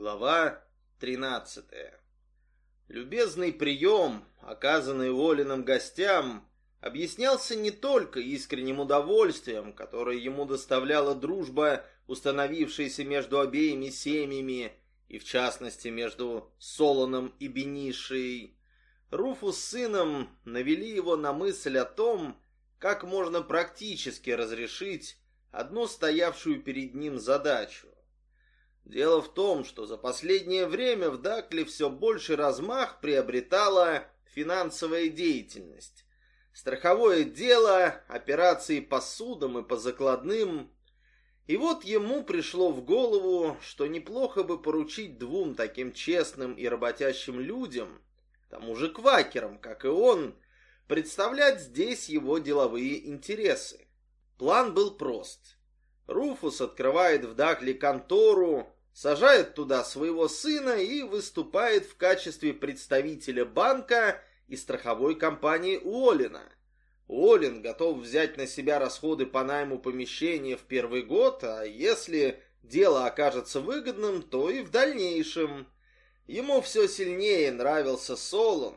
Глава 13. Любезный прием, оказанный Уоллином гостям, объяснялся не только искренним удовольствием, которое ему доставляла дружба, установившаяся между обеими семьями, и в частности между Солоном и Бенишей. Руфус с сыном навели его на мысль о том, как можно практически разрешить одну стоявшую перед ним задачу. Дело в том, что за последнее время в Дакле все больше размах приобретала финансовая деятельность. Страховое дело, операции по судам и по закладным. И вот ему пришло в голову, что неплохо бы поручить двум таким честным и работящим людям, тому же квакерам, как и он, представлять здесь его деловые интересы. План был прост. Руфус открывает в Дакле контору, сажает туда своего сына и выступает в качестве представителя банка и страховой компании Уоллина. Уоллин готов взять на себя расходы по найму помещения в первый год, а если дело окажется выгодным, то и в дальнейшем. Ему все сильнее нравился Солон,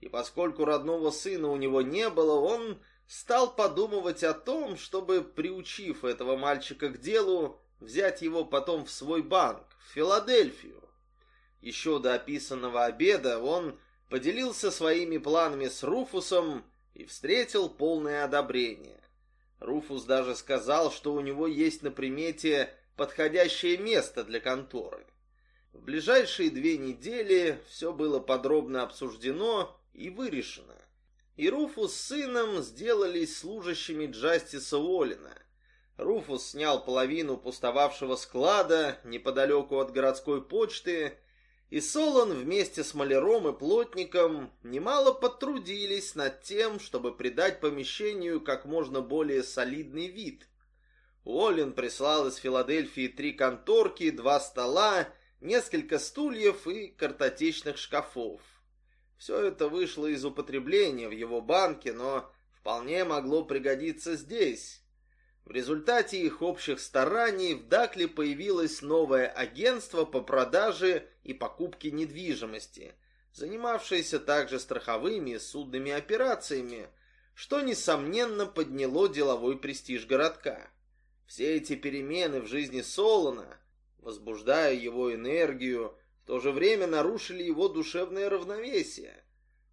и поскольку родного сына у него не было, он стал подумывать о том, чтобы, приучив этого мальчика к делу, взять его потом в свой банк, в Филадельфию. Еще до описанного обеда он поделился своими планами с Руфусом и встретил полное одобрение. Руфус даже сказал, что у него есть на примете подходящее место для конторы. В ближайшие две недели все было подробно обсуждено и вырешено. И Руфус с сыном сделались служащими Джастиса Уоллина – Руфус снял половину пустовавшего склада неподалеку от городской почты, и Солон вместе с маляром и плотником немало потрудились над тем, чтобы придать помещению как можно более солидный вид. Уоллен прислал из Филадельфии три конторки, два стола, несколько стульев и картотечных шкафов. Все это вышло из употребления в его банке, но вполне могло пригодиться здесь. В результате их общих стараний в Дакле появилось новое агентство по продаже и покупке недвижимости, занимавшееся также страховыми и судными операциями, что, несомненно, подняло деловой престиж городка. Все эти перемены в жизни Солона, возбуждая его энергию, в то же время нарушили его душевное равновесие.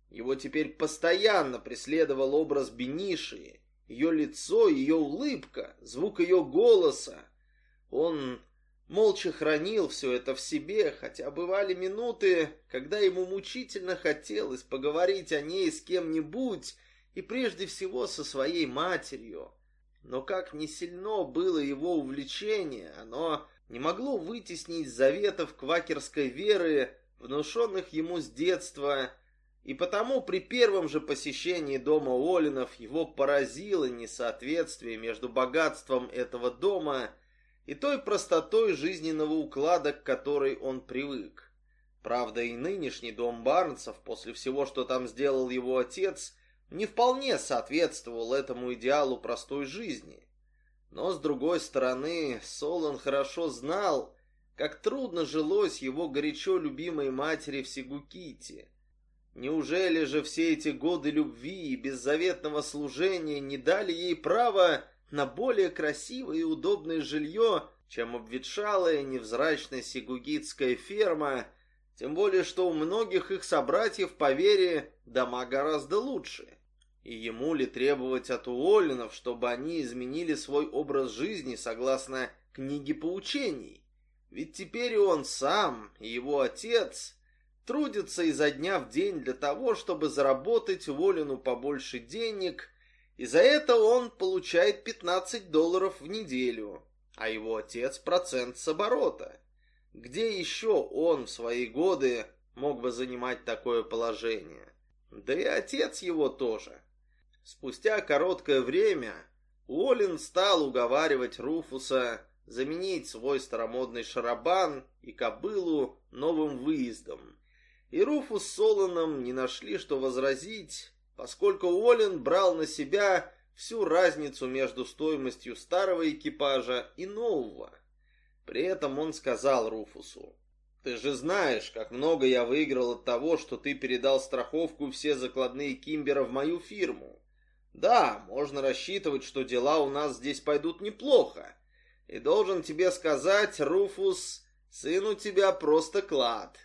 Его теперь постоянно преследовал образ Бениши, ее лицо, ее улыбка, звук ее голоса. Он молча хранил все это в себе, хотя бывали минуты, когда ему мучительно хотелось поговорить о ней с кем-нибудь, и прежде всего со своей матерью. Но как не сильно было его увлечение, оно не могло вытеснить заветов квакерской веры, внушенных ему с детства, и потому при первом же посещении дома Олинов его поразило несоответствие между богатством этого дома и той простотой жизненного уклада, к которой он привык. Правда, и нынешний дом Барнсов, после всего, что там сделал его отец, не вполне соответствовал этому идеалу простой жизни. Но, с другой стороны, Солон хорошо знал, как трудно жилось его горячо любимой матери в Сигуките – Неужели же все эти годы любви и беззаветного служения не дали ей права на более красивое и удобное жилье, чем обветшалая невзрачная сигугитская ферма, тем более что у многих их собратьев по вере дома гораздо лучше. И ему ли требовать от Уоллинов, чтобы они изменили свой образ жизни согласно книге поучений? Ведь теперь и он сам, и его отец трудится изо дня в день для того, чтобы заработать Волину побольше денег, и за это он получает 15 долларов в неделю, а его отец процент с оборота. Где еще он в свои годы мог бы занимать такое положение? Да и отец его тоже. Спустя короткое время Уоллен стал уговаривать Руфуса заменить свой старомодный шарабан и кобылу новым выездом, и Руфус с Солоном не нашли, что возразить, поскольку Уоллен брал на себя всю разницу между стоимостью старого экипажа и нового. При этом он сказал Руфусу, Ты же знаешь, как много я выиграл от того, что ты передал страховку все закладные Кимбера в мою фирму. Да, можно рассчитывать, что дела у нас здесь пойдут неплохо. И должен тебе сказать, Руфус, сын у тебя просто клад.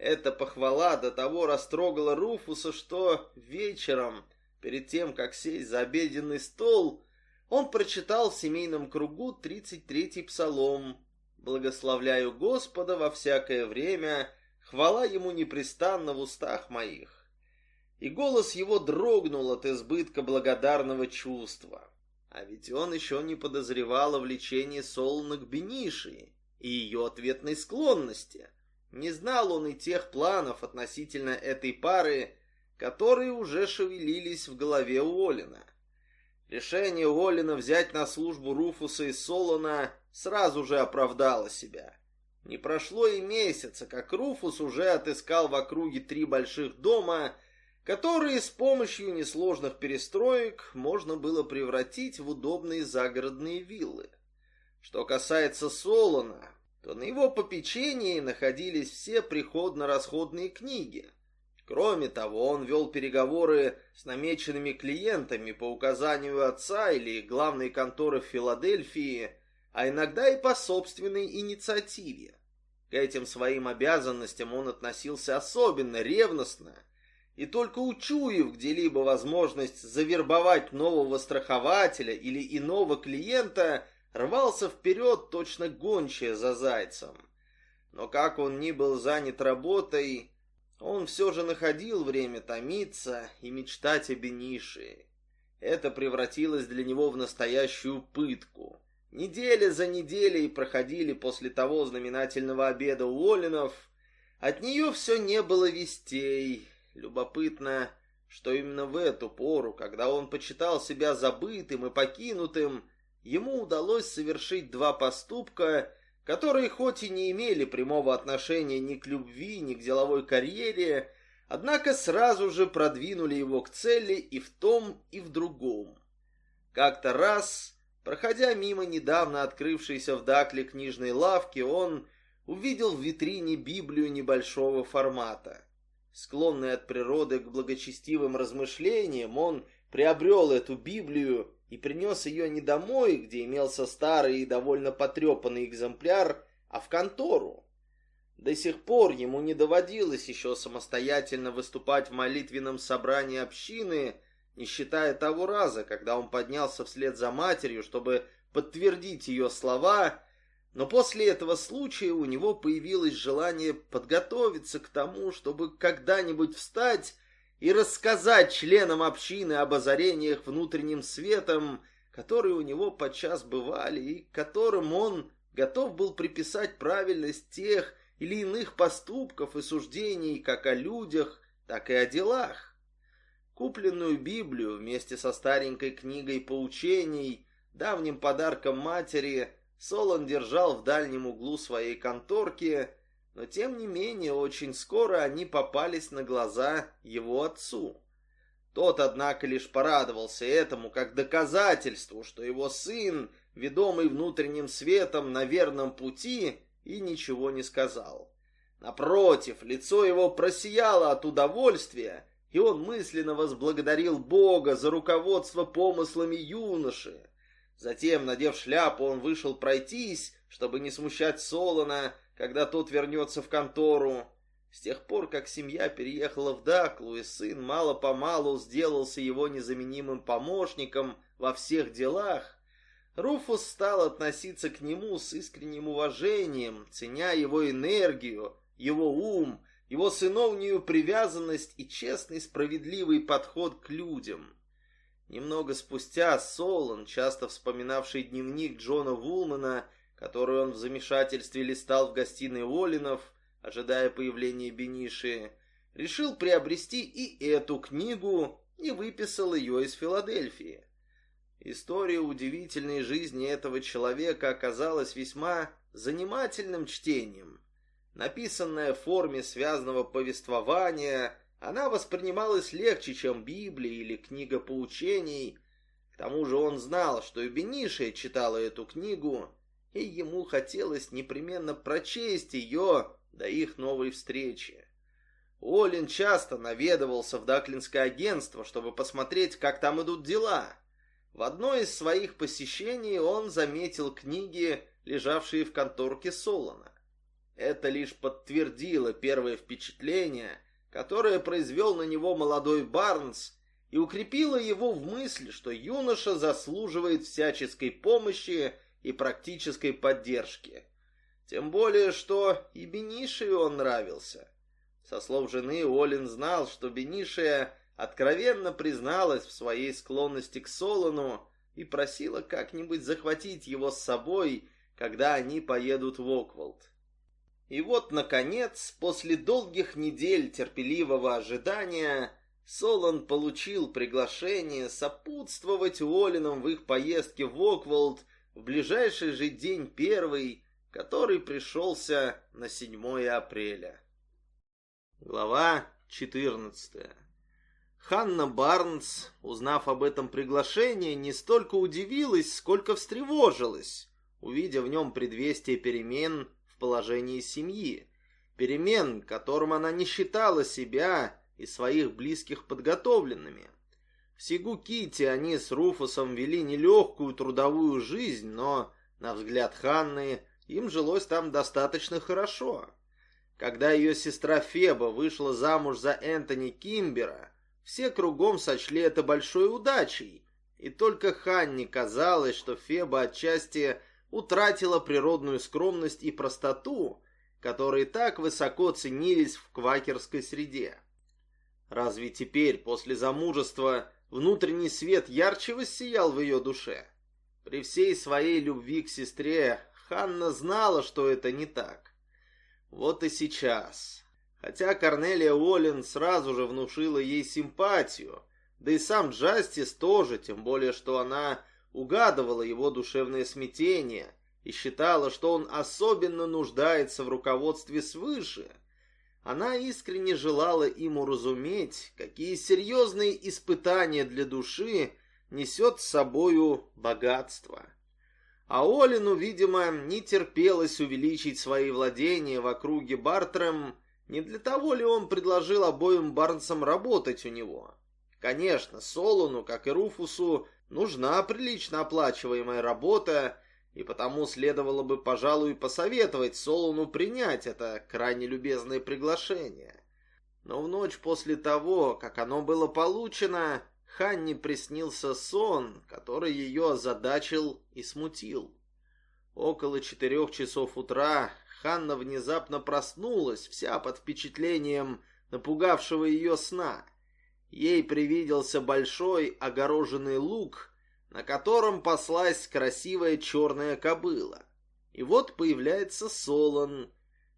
Эта похвала до того растрогала Руфуса, что вечером, перед тем, как сесть за обеденный стол, он прочитал в семейном кругу 33-й псалом Благословляю Господа во всякое время, хвала Ему непрестанно в устах моих. И голос его дрогнул от избытка благодарного чувства. А ведь он еще не подозревал о влечении Солна к Бениши и ее ответной склонности. Не знал он и тех планов относительно этой пары, которые уже шевелились в голове Уоллина. Решение Уоллина взять на службу Руфуса и Солона сразу же оправдала себя. Не прошло и месяца, как Руфус уже отыскал в округе три больших дома, которые с помощью несложных перестроек можно было превратить в удобные загородные виллы. Что касается Солона, то на его попечении находились все приходно-расходные книги. Кроме того, он вел переговоры с намеченными клиентами по указанию отца или главной конторы в Филадельфии а иногда и по собственной инициативе. К этим своим обязанностям он относился особенно ревностно, и только учуяв где-либо возможность завербовать нового страхователя или иного клиента, рвался вперед точно гончая за зайцем. Но как он ни был занят работой, он все же находил время томиться и мечтать о Бенише. Это превратилось для него в настоящую пытку. Неделя за неделей проходили после того знаменательного обеда Уоллинов. От нее все не было вестей. Любопытно, что именно в эту пору, когда он почитал себя забытым и покинутым, ему удалось совершить два поступка, которые хоть и не имели прямого отношения ни к любви, ни к деловой карьере, однако сразу же продвинули его к цели и в том, и в другом. Как-то раз Проходя мимо недавно открывшейся в Дакле книжной лавки, он увидел в витрине Библию небольшого формата. Склонный от природы к благочестивым размышлениям, он приобрел эту Библию и принес ее не домой, где имелся старый и довольно потрепанный экземпляр, а в контору. До сих пор ему не доводилось еще самостоятельно выступать в молитвенном собрании общины, не считая того раза, когда он поднялся вслед за матерью, чтобы подтвердить ее слова, но после этого случая у него появилось желание подготовиться к тому, чтобы когда-нибудь встать и рассказать членам общины об озарениях внутренним светом, которые у него подчас бывали и которым он готов был приписать правильность тех или иных поступков и суждений как о людях, так и о делах. Купленную Библию вместе со старенькой книгой поучений, давним подарком матери, Солон держал в дальнем углу своей конторки, но тем не менее очень скоро они попались на глаза его отцу. Тот, однако, лишь порадовался этому как доказательству, что его сын, ведомый внутренним светом, на верном пути, и ничего не сказал. Напротив, лицо его просияло от удовольствия, и он мысленно возблагодарил Бога за руководство помыслами юноши. Затем, надев шляпу, он вышел пройтись, чтобы не смущать Солона, когда тот вернется в контору. С тех пор, как семья переехала в Даклу, и сын мало-помалу сделался его незаменимым помощником во всех делах, Руфус стал относиться к нему с искренним уважением, ценя его энергию, его ум его сыновнюю привязанность и честный справедливый подход к людям. Немного спустя Солон, часто вспоминавший дневник Джона Вулмана, который он в замешательстве листал в гостиной Уоллинов, ожидая появления Бениши, решил приобрести и эту книгу и выписал ее из Филадельфии. История удивительной жизни этого человека оказалась весьма занимательным чтением. Написанная в форме связанного повествования, она воспринималась легче, чем Библия или книга поучений. К тому же он знал, что и читала эту книгу, и ему хотелось непременно прочесть ее до их новой встречи. Олин часто наведывался в Даклинское агентство, чтобы посмотреть, как там идут дела. В одно из своих посещений он заметил книги, лежавшие в конторке Солона. Это лишь подтвердило первое впечатление, которое произвел на него молодой Барнс, и укрепило его в мысли, что юноша заслуживает всяческой помощи и практической поддержки. Тем более, что и Бенишию он нравился. Со слов жены Олин знал, что Бенишия откровенно призналась в своей склонности к Солону и просила как-нибудь захватить его с собой, когда они поедут в Оквалд. И вот, наконец, после долгих недель терпеливого ожидания, Солон получил приглашение сопутствовать Уоллинам в их поездке в Оквалд в ближайший же день первый, который пришелся на 7 апреля. Глава 14 Ханна Барнс, узнав об этом приглашении, не столько удивилась, сколько встревожилась, увидя в нем предвестие перемен в положении семьи. Перемен, которым она не считала себя и своих близких подготовленными. В Сигуките они с Руфусом вели нелегкую трудовую жизнь, но, на взгляд Ханны, им жилось там достаточно хорошо. Когда ее сестра Феба вышла замуж за Энтони Кимбера, все кругом сочли это большой удачей, и только Ханне казалось, что Феба отчасти утратила природную скромность и простоту, которые так высоко ценились в квакерской среде. Разве теперь, после замужества, внутренний свет ярче воссиял в ее душе? При всей своей любви к сестре Ханна знала, что это не так. Вот и сейчас. Хотя Корнелия Уоллен сразу же внушила ей симпатию, да и сам Джастис тоже, тем более, что она угадывала его душевное смятение и считала, что он особенно нуждается в руководстве свыше, она искренне желала им уразуметь, какие серьезные испытания для души несет с собою богатство. А Олину, видимо, не терпелось увеличить свои владения в округе Бартрем, не для того ли он предложил обоим Барнсам работать у него. Конечно, Солону, как и Руфусу, нужна прилично оплачиваемая работа, и потому следовало бы, пожалуй, посоветовать Солону принять это крайне любезное приглашение. Но в ночь после того, как оно было получено, Ханне приснился сон, который ее озадачил и смутил. Около четырех часов утра Ханна внезапно проснулась, вся под впечатлением напугавшего ее сна. Ей привиделся большой огороженный луг на котором паслась красивая черная кобыла. И вот появляется Солон.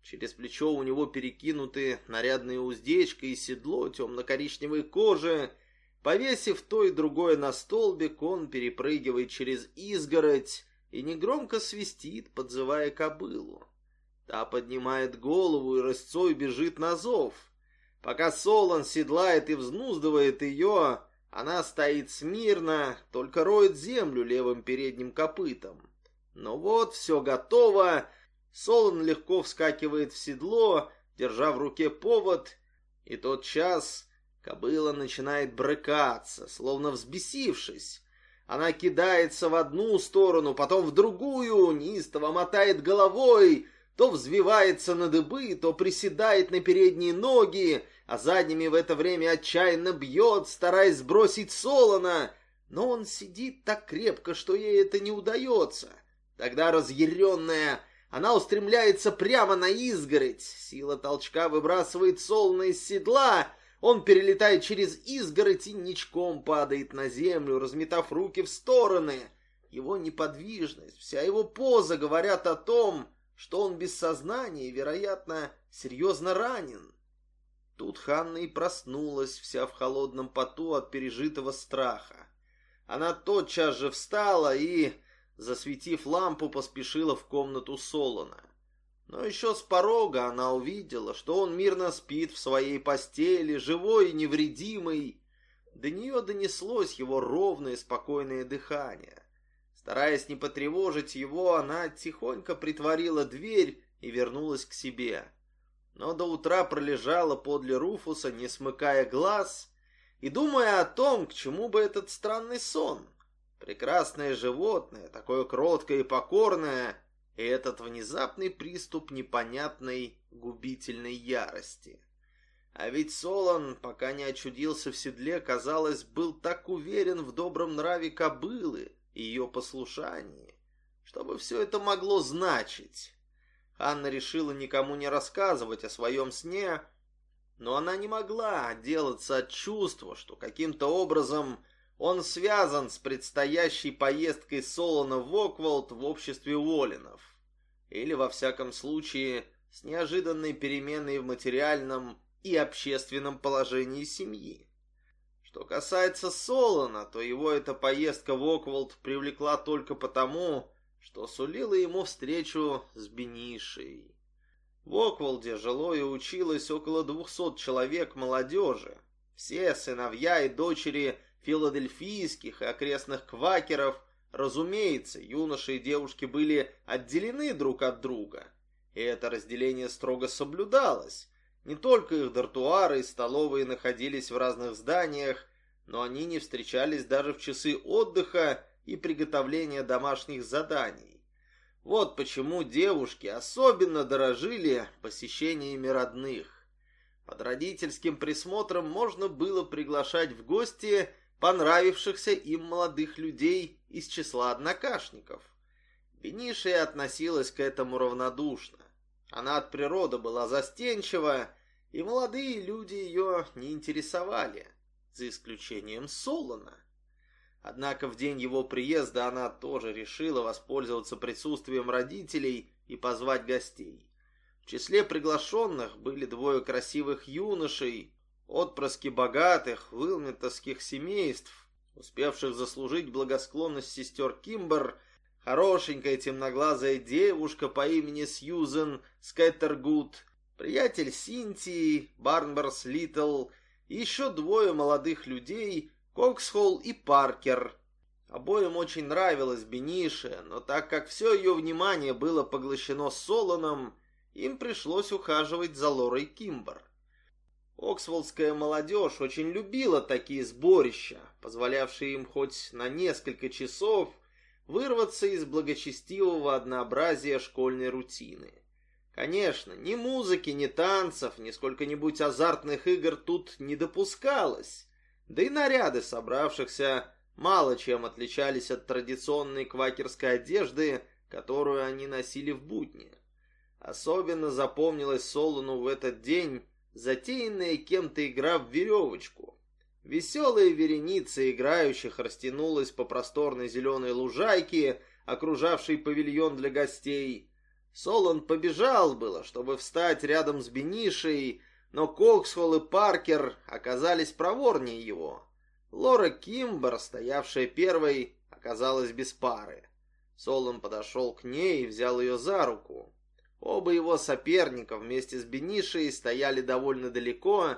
Через плечо у него перекинуты нарядные уздечка и седло темно-коричневой кожи. Повесив то и другое на столбик, он перепрыгивает через изгородь и негромко свистит, подзывая кобылу. Та поднимает голову и рысцой бежит на зов. Пока Солон седлает и взнуздывает ее, она стоит смирно, только роет землю левым передним копытом. Но вот все готово. Солон легко вскакивает в седло, держа в руке повод, и тот час кобыла начинает брыкаться, словно взбесившись. Она кидается в одну сторону, потом в другую, неистово мотает головой, то взвивается на дыбы, то приседает на передние ноги, а задними в это время отчаянно бьет, стараясь сбросить Солона, но он сидит так крепко, что ей это не удается. Тогда разъяренная, она устремляется прямо на изгородь. Сила толчка выбрасывает Солона из седла, он перелетает через изгородь и ничком падает на землю, разметав руки в стороны. Его неподвижность, вся его поза говорят о том, что он без сознания и, вероятно, серьезно ранен. Тут Ханна и проснулась, вся в холодном поту от пережитого страха. Она тотчас же встала и, засветив лампу, поспешила в комнату Солона. Но еще с порога она увидела, что он мирно спит в своей постели, живой и невредимый. До нее донеслось его ровное спокойное дыхание. Стараясь не потревожить его, она тихонько притворила дверь и вернулась к себе. но до утра пролежала подле Руфуса, не смыкая глаз, и думая о том, к чему бы этот странный сон. Прекрасное животное, такое кроткое и покорное, и этот внезапный приступ непонятной губительной ярости. А ведь Солон, пока не очудился в седле, казалось, был так уверен в добром нраве кобылы ее послушании. Что бы все это могло значить? Анна решила никому не рассказывать о своем сне, но она не могла отделаться от чувства, что каким-то образом он связан с предстоящей поездкой Солона в Окволд в обществе Уоллинов. Или, во всяком случае, с неожиданной переменой в материальном и общественном положении семьи. Что касается Солона, то его эта поездка в Окволд привлекла только потому, что сулила ему встречу с Бенишей. В Окволде жило и училось около двухсот человек молодежи. Все сыновья и дочери филадельфийских и окрестных квакеров, разумеется, юноши и девушки были отделены друг от друга. И это разделение строго соблюдалось. Не только их дартуары и столовые находились в разных зданиях, но они не встречались даже в часы отдыха и приготовления домашних заданий. Вот почему девушки особенно дорожили посещениями родных. Под родительским присмотром можно было приглашать в гости понравившихся им молодых людей из числа однокашников. Бенишия относилась к этому равнодушно. Она от природы была застенчива, и молодые люди ее не интересовали, за исключением Солона. Однако в день его приезда она тоже решила воспользоваться присутствием родителей и позвать гостей. В числе приглашенных были двое красивых юношей, отпрыски богатых вилментовских семейств, успевших заслужить благосклонность сестер Кимбер, хорошенькая темноглазая девушка по имени Сьюзен Скеттергуд, приятель Синтии, Барнберс Литл и еще двое молодых людей, Коксхолл и Паркер. Обоим очень нравилась Бениша, но так как все ее внимание было поглощено Солоном, им пришлось ухаживать за Лорой Кимбер. Оксфолдская молодежь очень любила такие сборища, позволявшие им хоть на несколько часов вырваться из благочестивого однообразия школьной рутины. Конечно, ни музыки, ни танцев, ни сколько-нибудь азартных игр тут не допускалось, да и наряды собравшихся мало чем отличались от традиционной квакерской одежды, которую они носили в будни. Особенно запомнилась Солону в этот день затеянная кем-то игра в веревочку. Веселая вереница играющих растянулась по просторной зеленой лужайке, окружавшей павильон для гостей. Солон побежал было, чтобы встать рядом с Бенишей, но Коксхолл и Паркер оказались проворнее его. Лора Кимбер, стоявшая первой, оказалась без пары. Солон подошел к ней и взял ее за руку. Оба его соперника вместе с Бенишей стояли довольно далеко,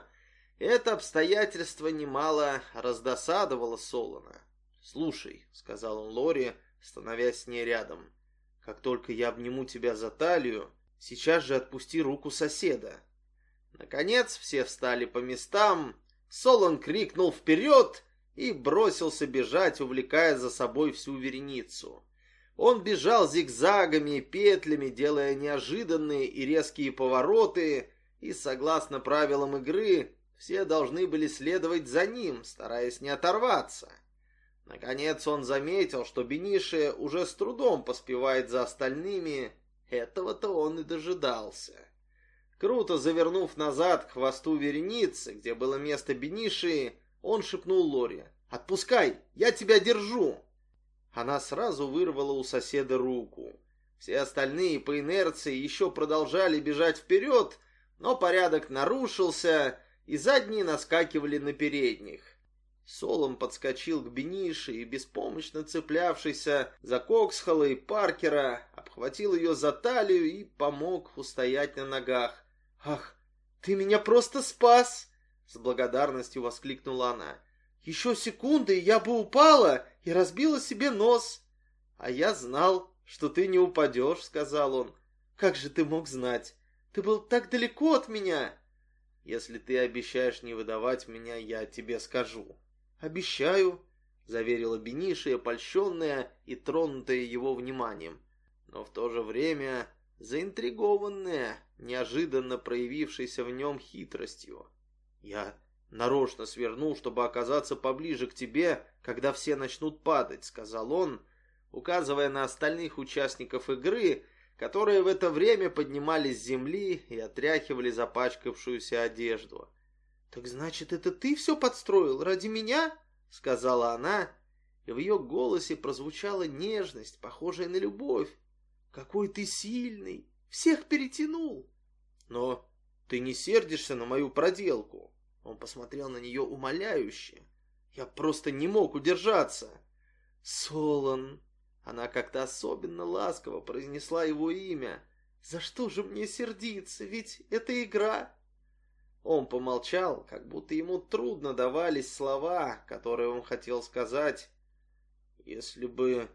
это обстоятельство немало раздосадовало Солона. «Слушай», — сказал он Лоре, становясь с ней рядом, — «как только я обниму тебя за талию, сейчас же отпусти руку соседа». Наконец все встали по местам, Солон крикнул вперед и бросился бежать, увлекая за собой всю вереницу. Он бежал зигзагами и петлями, делая неожиданные и резкие повороты, и, согласно правилам игры, все должны были следовать за ним, стараясь не оторваться. Наконец он заметил, что Бениши уже с трудом поспевает за остальными. Этого-то он и дожидался. Круто завернув назад к хвосту вереницы, где было место Бениши, он шепнул Лоре. «Отпускай, я тебя держу!» Она сразу вырвала у соседа руку. Все остальные по инерции еще продолжали бежать вперед, но порядок нарушился, и задние наскакивали на передних. Солом подскочил к Бенише и, беспомощно цеплявшийся за Коксхола и Паркера, обхватил ее за талию и помог устоять на ногах. «Ах, ты меня просто спас!» С благодарностью воскликнула она. «Еще секунды, и я бы упала и разбила себе нос!» «А я знал, что ты не упадешь», — сказал он. «Как же ты мог знать? Ты был так далеко от меня!» «Если ты обещаешь не выдавать меня, я тебе скажу». «Обещаю», — заверила Бенишия, польщенная и тронутая его вниманием, но в то же время заинтригованная, неожиданно проявившейся в нем хитростью. «Я нарочно свернул, чтобы оказаться поближе к тебе, когда все начнут падать», — сказал он, указывая на остальных участников игры, которые в это время поднимались с земли и отряхивали запачкавшуюся одежду. «Так значит, это ты все подстроил ради меня?» — сказала она, и в ее голосе прозвучала нежность, похожая на любовь. «Какой ты сильный! Всех перетянул!» «Но ты не сердишься на мою проделку?» Он посмотрел на нее умоляюще. «Я просто не мог удержаться!» «Солон!» Она как-то особенно ласково произнесла его имя. «За что же мне сердиться? Ведь это игра!» Он помолчал, как будто ему трудно давались слова, которые он хотел сказать. «Если бы...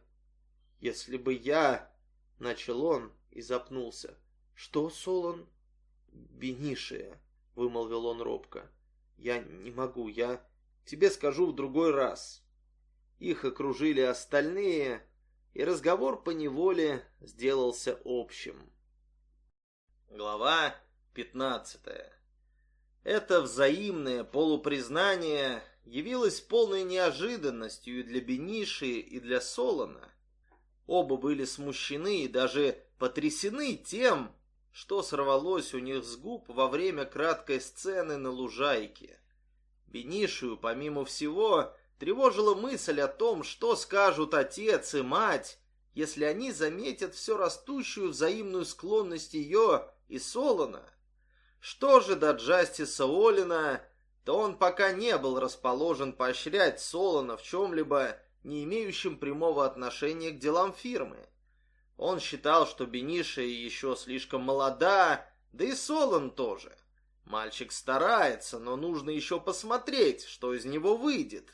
если бы я...» — начал он и запнулся. «Что, Солон?» «Бенишия», — вымолвил он робко. «Я не могу, я тебе скажу в другой раз». Их окружили остальные, и разговор по неволе сделался общим. Глава пятнадцатая. Это взаимное полупризнание явилось полной неожиданностью и для Бениши, и для Солона. Оба были смущены и даже потрясены тем, что сорвалось у них с губ во время краткой сцены на лужайке. Бенишию, помимо всего, Тревожила мысль о том, что скажут отец и мать, если они заметят все растущую взаимную склонность ее и Солона. Что же до Джастиса Олина, то он пока не был расположен поощрять Солона в чем-либо, не имеющем прямого отношения к делам фирмы. Он считал, что Бениша еще слишком молода, да и Солон тоже. Мальчик старается, но нужно еще посмотреть, что из него выйдет.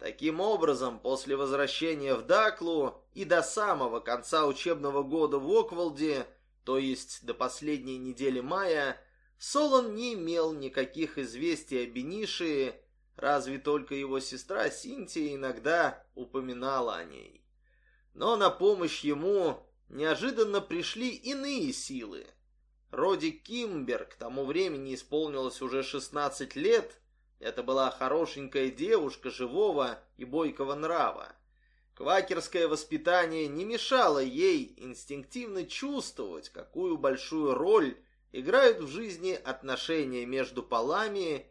Таким образом, после возвращения в Даклу и до самого конца учебного года в Оквалде, то есть до последней недели мая, Солон не имел никаких известий о Бениши, разве только его сестра Синтия иногда упоминала о ней. Но на помощь ему неожиданно пришли иные силы. Роди Кимбер к тому времени исполнилось уже 16 лет, это была хорошенькая девушка живого и бойкого нрава. Квакерское воспитание не мешало ей инстинктивно чувствовать, какую большую роль играют в жизни отношения между полами,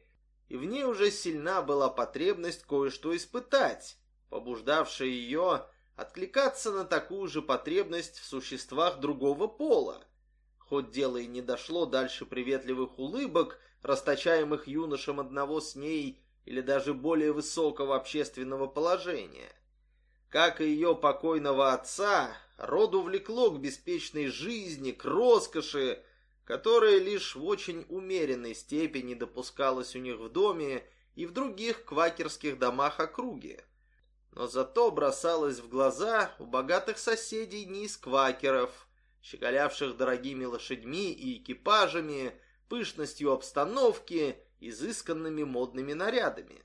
и в ней уже сильна была потребность кое-что испытать, побуждавшая ее откликаться на такую же потребность в существах другого пола. Хоть дело и не дошло дальше приветливых улыбок, расточаемых юношам одного с ней или даже более высокого общественного положения. Как и ее покойного отца, роду влекло к беспечной жизни, к роскоши, которая лишь в очень умеренной степени допускалась у них в доме и в других квакерских домах округи. Но зато бросалась в глаза у богатых соседей не из квакеров, щеголявших дорогими лошадьми и экипажами, пышностью обстановки, изысканными модными нарядами.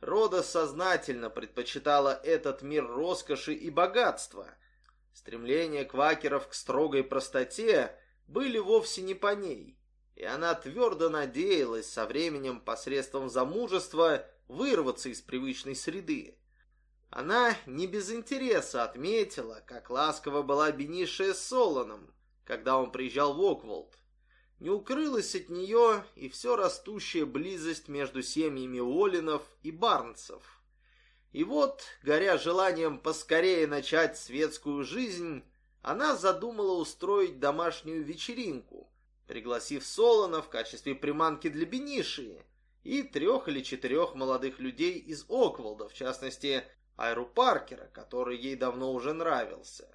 Рода сознательно предпочитала этот мир роскоши и богатства. Стремления квакеров к строгой простоте были вовсе не по ней, и она твердо надеялась со временем посредством замужества вырваться из привычной среды. Она не без интереса отметила, как ласково была Бенишия с Солоном, когда он приезжал в Окволд не укрылась от нее и все растущая близость между семьями Олинов и Барнцев. И вот, горя желанием поскорее начать светскую жизнь, она задумала устроить домашнюю вечеринку, пригласив Солона в качестве приманки для Бениши и трех или четырех молодых людей из Оквалда, в частности, Айру Паркера, который ей давно уже нравился.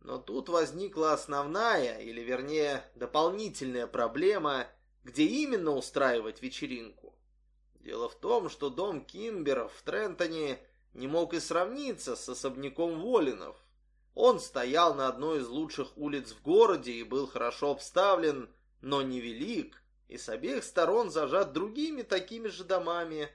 Но тут возникла основная, или вернее дополнительная проблема, где именно устраивать вечеринку. Дело в том, что дом Кимберов в Трентоне не мог и сравниться с особняком Волинов. Он стоял на одной из лучших улиц в городе и был хорошо обставлен, но невелик и с обеих сторон зажат другими такими же домами.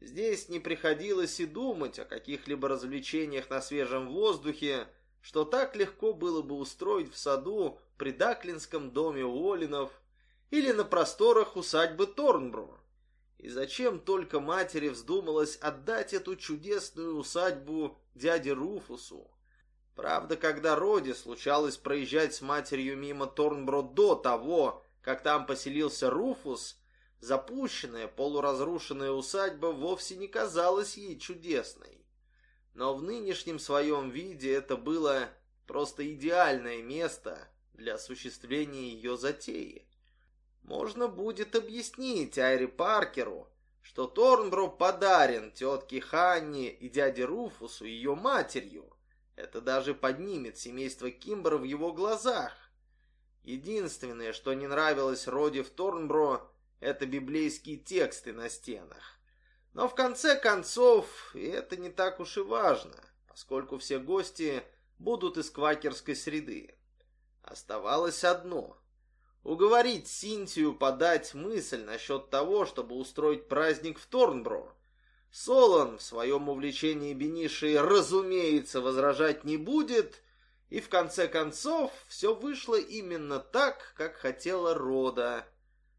Здесь не приходилось и думать о каких-либо развлечениях на свежем воздухе, что так легко было бы устроить в саду при Даклинском доме Уоллинов или на просторах усадьбы Торнбро. И зачем только матери вздумалось отдать эту чудесную усадьбу дяде Руфусу? Правда, когда Роди случалось проезжать с матерью мимо Торнбро до того, как там поселился Руфус, запущенная полуразрушенная усадьба вовсе не казалась ей чудесной. Но в нынешнем своем виде это было просто идеальное место для осуществления ее затеи. Можно будет объяснить Айри Паркеру, что Торнбро подарен тетке Ханне и дяде Руфусу ее матерью. Это даже поднимет семейство Кимбер в его глазах. Единственное, что не нравилось Роди в Торнбро, это библейские тексты на стенах. Но в конце концов, это не так уж и важно, поскольку все гости будут из квакерской среды. Оставалось одно — уговорить Синтию подать мысль насчет того, чтобы устроить праздник в Торнбро. Солон в своем увлечении Бениши, разумеется, возражать не будет, и в конце концов все вышло именно так, как хотела Рода.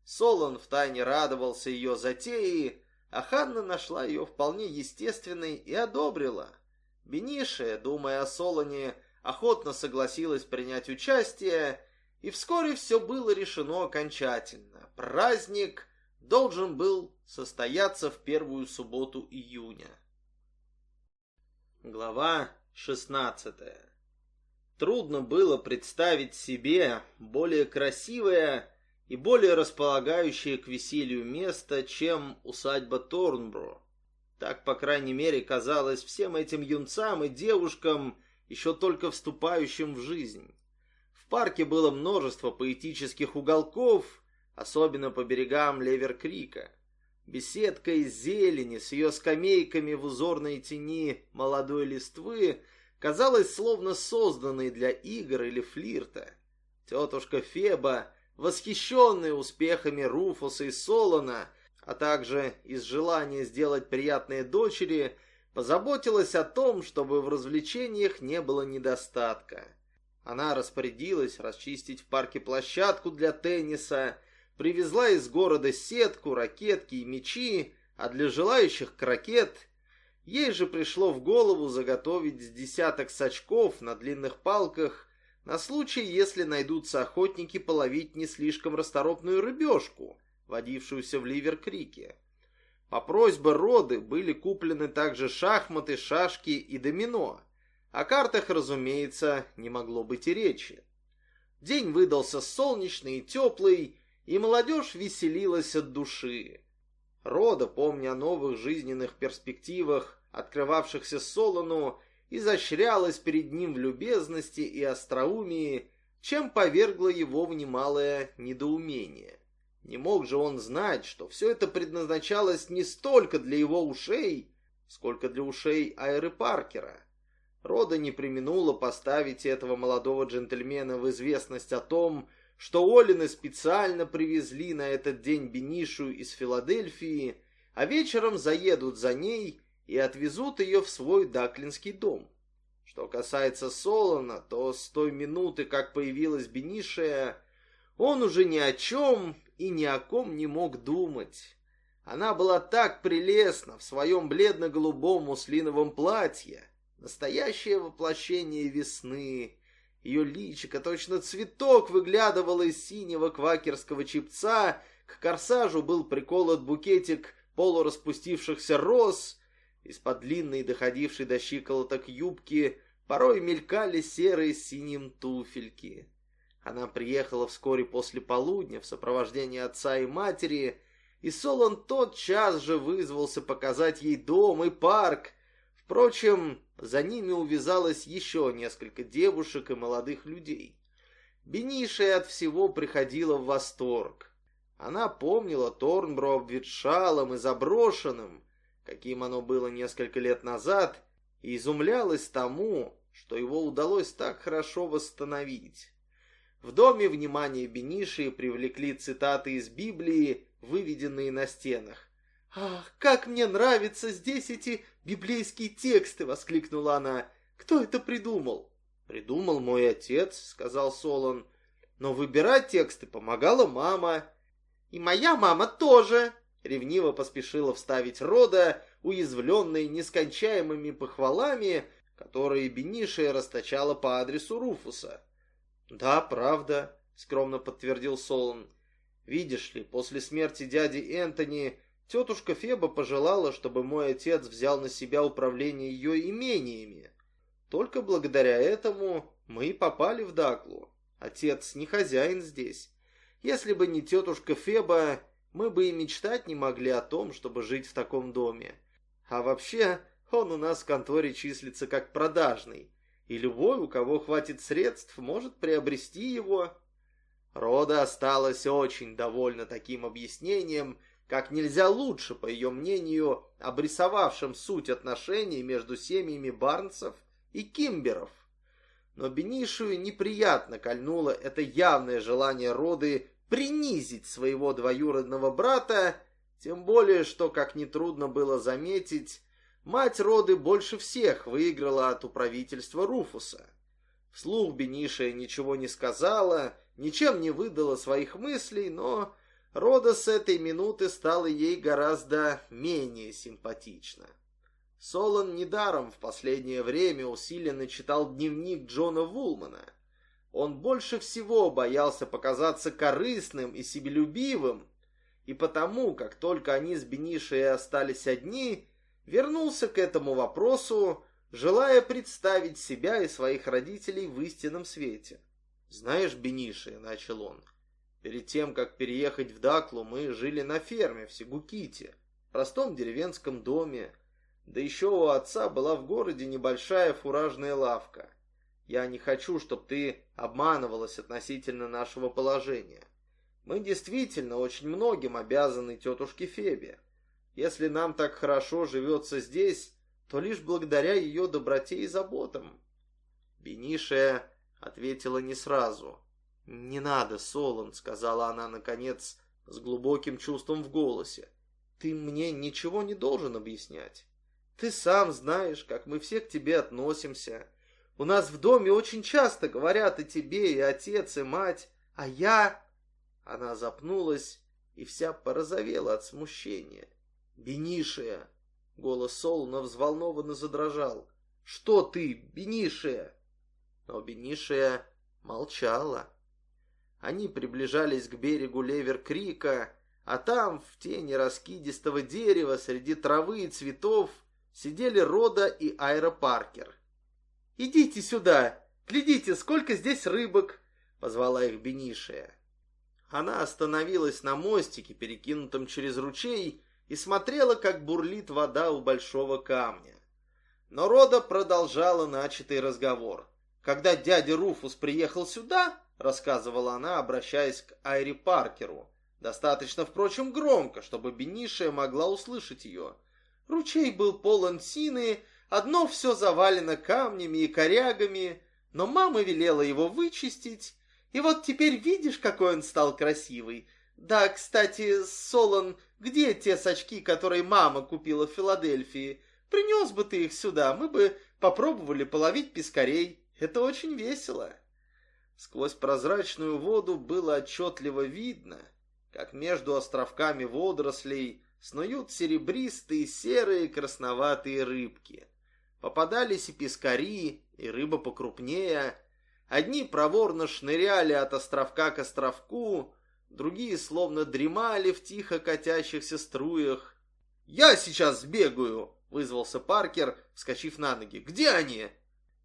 Солон втайне радовался ее затее, а Ханна нашла ее вполне естественной и одобрила. Бениша, думая о Солоне, охотно согласилась принять участие, и вскоре все было решено окончательно. Праздник должен был состояться в первую субботу июня. Глава 16 Трудно было представить себе более красивое и более располагающее к веселью место, чем усадьба Торнбро. Так, по крайней мере, казалось всем этим юнцам и девушкам, еще только вступающим в жизнь. В парке было множество поэтических уголков, особенно по берегам Левер-Крика. Беседка из зелени с ее скамейками в узорной тени молодой листвы казалась словно созданной для игр или флирта. Тетушка Феба, восхищенная успехами Руфуса и Солона, а также из желания сделать приятные дочери, позаботилась о том, чтобы в развлечениях не было недостатка. Она распорядилась расчистить в парке площадку для тенниса, привезла из города сетку, ракетки и мячи, а для желающих крокет. Ей же пришло в голову заготовить с десяток сачков на длинных палках на случай, если найдутся охотники половить не слишком расторопную рыбешку, водившуюся в Ливер-Крике. По просьбе Роды были куплены также шахматы, шашки и домино. О картах, разумеется, не могло быть и речи. День выдался солнечный и теплый, и молодежь веселилась от души. Рода, помня о новых жизненных перспективах, открывавшихся Солону, изощрялась перед ним в любезности и остроумии, чем повергла его в немалое недоумение. Не мог же он знать, что все это предназначалось не столько для его ушей, сколько для ушей Айры Паркера. Рода не применула поставить этого молодого джентльмена в известность о том, что Олины специально привезли на этот день Бенишу из Филадельфии, а вечером заедут за ней и отвезут ее в свой даклинский дом. Что касается Солона, то с той минуты, как появилась Бенишия, он уже ни о чем и ни о ком не мог думать. Она была так прелестна в своем бледно-голубом муслиновом платье, настоящее воплощение весны. Ее личико, точно цветок, выглядывало из синего квакерского чипца, к корсажу был приколот букетик полураспустившихся роз, из-под длинной, доходившей до щиколоток юбки, порой мелькали серые с синим туфельки. Она приехала вскоре после полудня в сопровождении отца и матери, и Солон тотчас же вызвался показать ей дом и парк. Впрочем, за ними увязалось еще несколько девушек и молодых людей. Бениша от всего приходила в восторг. Она помнила Торнбро обветшалым и заброшенным, каким оно было несколько лет назад, и изумлялась тому, что его удалось так хорошо восстановить. В доме внимание Бениши привлекли цитаты из Библии, выведенные на стенах. «Ах, как мне нравятся здесь эти библейские тексты!» — воскликнула она. «Кто это придумал?» «Придумал мой отец», — сказал Солон. «Но выбирать тексты помогала мама». «И моя мама тоже!» — ревниво поспешила вставить Рода, уязвленной нескончаемыми похвалами, которые Бенишия расточала по адресу Руфуса. «Да, правда», — скромно подтвердил Солон. «Видишь ли, после смерти дяди Энтони тетушка Феба пожелала, чтобы мой отец взял на себя управление ее имениями. Только благодаря этому мы и попали в Даклу. Отец не хозяин здесь. Если бы не тетушка Феба, мы бы и мечтать не могли о том, чтобы жить в таком доме. А вообще, он у нас в конторе числится как продажный, и любой, у кого хватит средств, может приобрести его. Рода осталась очень довольна таким объяснением, как нельзя лучше, по ее мнению, обрисовавшим суть отношений между семьями Барнсов и Кимберов. Но Бенишию неприятно кольнуло это явное желание Роды принизить своего двоюродного брата, тем более, что, как нетрудно было заметить, Мать роды больше всех выиграла от управительства Руфуса. Вслух Бенишия ничего не сказала, ничем не выдала своих мыслей, но рода с этой минуты стала ей гораздо менее симпатична. Солон недаром в последнее время усиленно читал дневник Джона Вулмана. Он больше всего боялся показаться корыстным и себелюбивым, и потому, как только они с Бенишей остались одни, вернулся к этому вопросу, желая представить себя и своих родителей в истинном свете. «Знаешь, Бениши», — начал он, — «перед тем, как переехать в Даклу, мы жили на ферме в Сигуките, простом деревенском доме, да еще у отца была в городе небольшая фуражная лавка. Я не хочу, чтобы ты обманывалась относительно нашего положения. Мы действительно очень многим обязаны тетушке Фебе. Если нам так хорошо живется здесь, то лишь благодаря ее доброте и заботам. Бенишия ответила не сразу. «Не надо, Солон», — сказала она, наконец, с глубоким чувством в голосе. «Ты мне ничего не должен объяснять. Ты сам знаешь, как мы все к тебе относимся. У нас в доме очень часто говорят и тебе, и отец, и мать, а я...» Она запнулась и вся порозовела от смущения. «Бенишия!» Голос Солуна взволнованно задрожал. «Что ты, Бенишия?» Но Бенишия молчала. Они приближались к берегу Левер-Крика, а там, в тени раскидистого дерева, среди травы и цветов, сидели Рода и Айра Паркер. «Идите сюда! Глядите, сколько здесь рыбок!» — позвала их Бенишия. Она остановилась на мостике, перекинутом через ручей, и смотрела, как бурлит вода у большого камня. Но Рода продолжала начатый разговор. Когда дядя Руфус приехал сюда, рассказывала она, обращаясь к Айри Паркеру, достаточно, впрочем, громко, чтобы Бенишия могла услышать ее. Ручей был полон сины, одно все завалено камнями и корягами, но мама велела его вычистить, и вот теперь видишь, какой он стал красивый. Да, кстати, Солон где те сачки, которые мама купила в Филадельфии? Принес бы ты их сюда, мы бы попробовали половить пескарей. Это очень весело. Сквозь прозрачную воду было отчетливо видно, как между островками водорослей снуют серебристые, серые, красноватые рыбки. Попадались и пескари, и рыба покрупнее. Одни проворно шныряли от островка к островку, другие словно дремали в тихо катящихся струях. «Я сейчас сбегаю!» — вызвался Паркер, вскочив на ноги. «Где они?»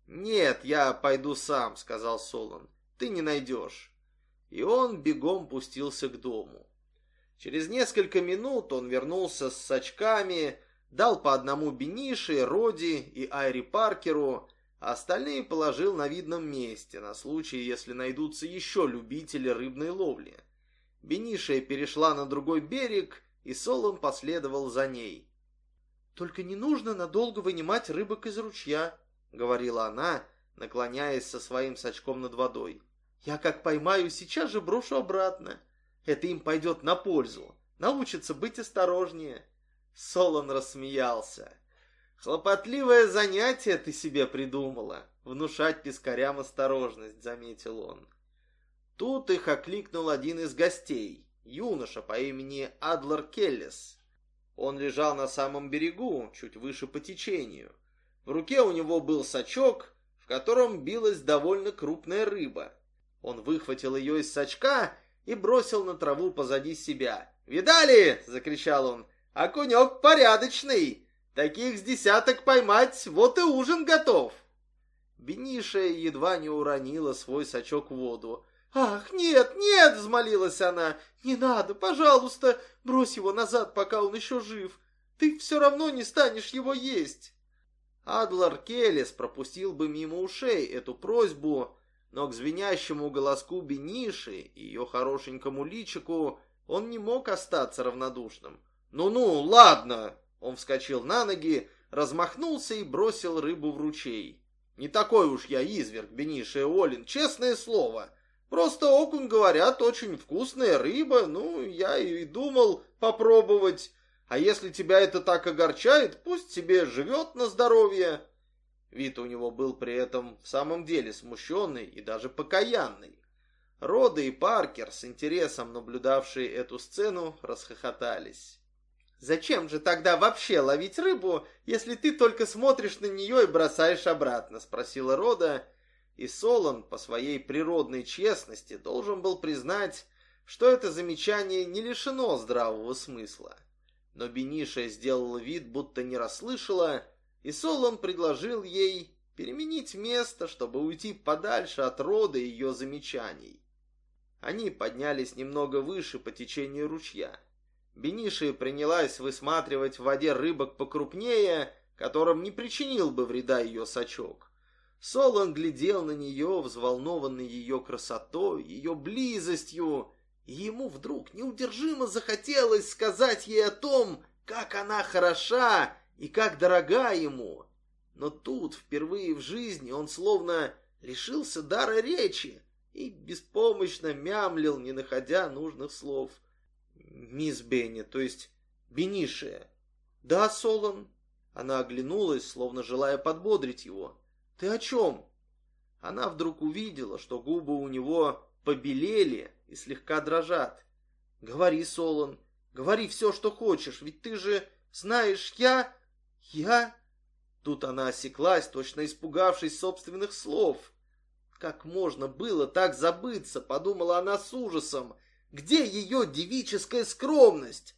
«Нет, я пойду сам», — сказал Солон. «Ты не найдешь». И он бегом пустился к дому. Через несколько минут он вернулся с сачками, дал по одному Бенише, Роди и Айри Паркеру, а остальные положил на видном месте, на случай, если найдутся еще любители рыбной ловли. Бенишия перешла на другой берег, и Солон последовал за ней. «Только не нужно надолго вынимать рыбок из ручья», — говорила она, наклоняясь со своим сачком над водой. Я как поймаю, сейчас же брошу обратно. Это им пойдет на пользу. Научится быть осторожнее. Солон рассмеялся. Хлопотливое занятие ты себе придумала. Внушать пескарям осторожность, заметил он. Тут их окликнул один из гостей, юноша по имени Адлер Келлис. Он лежал на самом берегу, чуть выше по течению. В руке у него был сачок, в котором билась довольно крупная рыба. Он выхватил ее из сачка и бросил на траву позади себя. «Видали?» — закричал он. «Окунек порядочный! Таких с десяток поймать, вот и ужин готов!» Бениша едва не уронила свой сачок в воду. «Ах, нет, нет!» — взмолилась она. «Не надо, пожалуйста, брось его назад, пока он еще жив. Ты все равно не станешь его есть!» Адлар Келлис пропустил бы мимо ушей эту просьбу, но к звенящему голоску Бениши и ее хорошенькому личику он не мог остаться равнодушным. «Ну-ну, ладно!» Он вскочил на ноги, размахнулся и бросил рыбу в ручей. «Не такой уж я изверг, Бениша Олин, честное слово!» Просто окунь, говорят, очень вкусная рыба, ну, я и думал попробовать. А если тебя это так огорчает, пусть себе живет на здоровье. Вид у него был при этом в самом деле смущенный и даже покаянный. Рода и Паркер, с интересом наблюдавшие эту сцену, расхохотались. «Зачем же тогда вообще ловить рыбу, если ты только смотришь на нее и бросаешь обратно?» — спросила Рода, и Солон по своей природной честности должен был признать, что это замечание не лишено здравого смысла. Но Бениша сделала вид, будто не расслышала, и Солон предложил ей переменить место, чтобы уйти подальше от рода ее замечаний. Они поднялись немного выше по течению ручья. Бениша принялась высматривать в воде рыбок покрупнее, которым не причинил бы вреда ее сачок. Солон глядел на нее, взволнованный ее красотой, ее близостью, и ему вдруг неудержимо захотелось сказать ей о том, как она хороша и как дорога ему. Но тут впервые в жизни он словно лишился дара речи и беспомощно мямлил, не находя нужных слов. «Мисс Бенни, то есть Бенишия». «Да, Солон». Она оглянулась, словно желая подбодрить его. «Ты о чем?» Она вдруг увидела, что губы у него побелели и слегка дрожат. «Говори, Солон, говори все, что хочешь, ведь ты же знаешь, я... я...» Тут она осеклась, точно испугавшись собственных слов. «Как можно было так забыться?» — подумала она с ужасом. «Где ее девическая скромность?»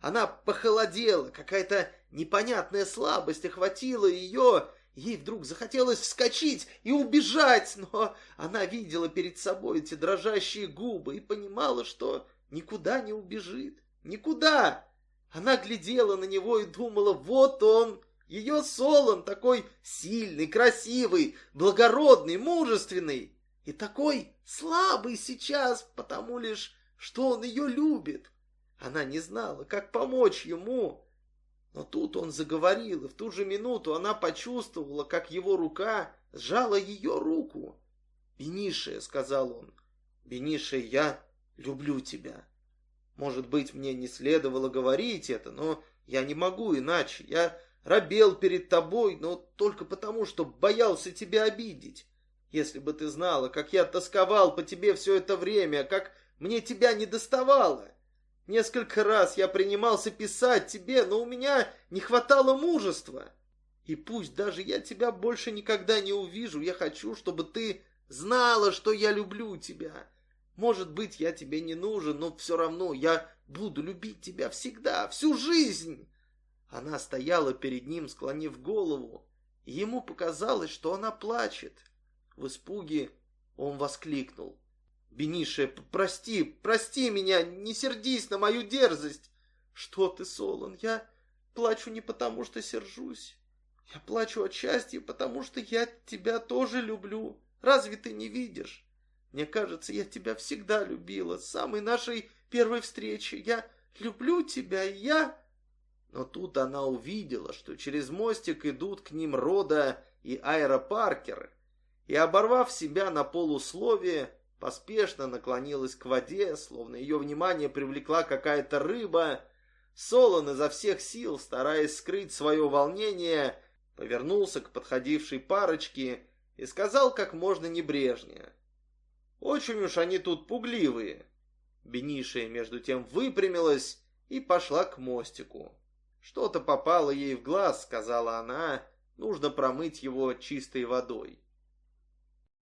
Она похолодела, какая-то непонятная слабость охватила ее, Ей вдруг захотелось вскочить и убежать, но она видела перед собой эти дрожащие губы и понимала, что никуда не убежит. Никуда! Она глядела на него и думала, вот он, ее Солон, такой сильный, красивый, благородный, мужественный. И такой слабый сейчас, потому лишь, что он ее любит. Она не знала, как помочь ему, но тут он заговорил, и в ту же минуту она почувствовала, как его рука сжала ее руку. «Бенишия», — сказал он, — «Бенишия, я люблю тебя. Может быть, мне не следовало говорить это, но я не могу иначе. Я робел перед тобой, но только потому, что боялся тебя обидеть. Если бы ты знала, как я тосковал по тебе все это время, как мне тебя не доставало. Несколько раз я принимался писать тебе, но у меня не хватало мужества. И пусть даже я тебя больше никогда не увижу, я хочу, чтобы ты знала, что я люблю тебя. Может быть, я тебе не нужен, но все равно я буду любить тебя всегда, всю жизнь. Она стояла перед ним, склонив голову, и ему показалось, что она плачет. В испуге он воскликнул. Бенише, прости, прости меня, не сердись на мою дерзость. Что ты, Солон, я плачу не потому, что сержусь. Я плачу от счастья, потому что я тебя тоже люблю. Разве ты не видишь? Мне кажется, я тебя всегда любила, с самой нашей первой встречи. Я люблю тебя, и я... Но тут она увидела, что через мостик идут к ним Рода и Айра Паркеры, и, оборвав себя на полусловие, поспешно наклонилась к воде, словно ее внимание привлекла какая-то рыба. Солон изо всех сил, стараясь скрыть свое волнение, повернулся к подходившей парочке и сказал как можно небрежнее. «Очень уж они тут пугливые». Бенишия между тем выпрямилась и пошла к мостику. «Что-то попало ей в глаз», — сказала она, — «нужно промыть его чистой водой».